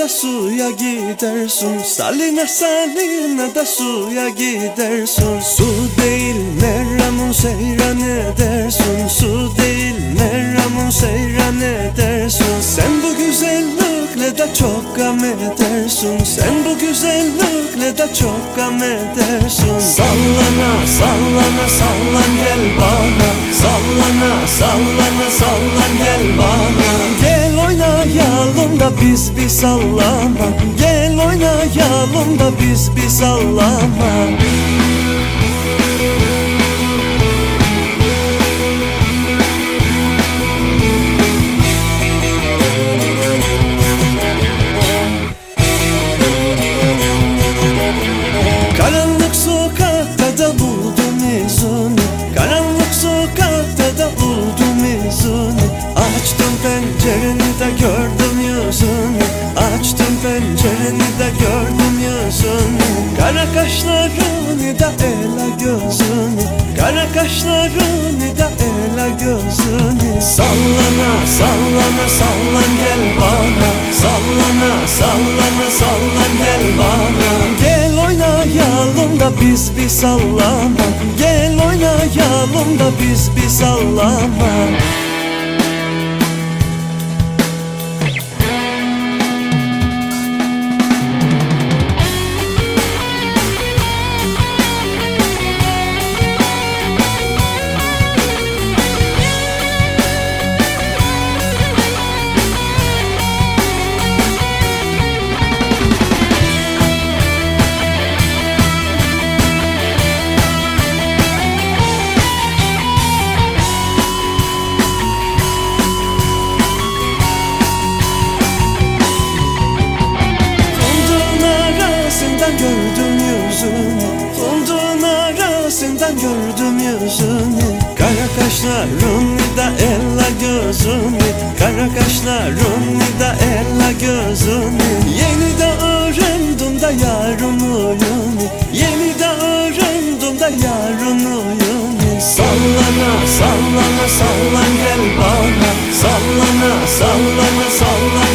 Da suya gidersin. Salina salina da suya gidersin. Su değil merhamun seyran edersin Su değil merhamun seyran edersin Sen bu güzellikle de çok gam edersin. Sen bu güzellikle de çok gam edersin. Sallana sallana sallan gel bana. Sallana sallana sallan gel bana biz bir sallama. Gel oynayalım da biz bir sallama. Karanlık sokakta da buldum izini. Karanlık sokakta da buldum izini. Açtım pencereni Açtım pencereni de gördüm yüzünü Kara kaşlarını da ela gözünü. Kara kaşlarını da ela gözünü. Sallana sallana sallan gel bana. Sallana sallana sallan gel bana. Gel oynayalım da biz bir sallama. Gel oynayalım da biz bir sallama gördüm yüzünü. Kara kaşlarını da ella gözünü Kara kaşlarını da ella gözünü Yeni de öğrendim da yarın oyunu. Yeni de öğrendim da yarın oyunu. Sallana sallana sallan gel bana. Sallana sallana sallan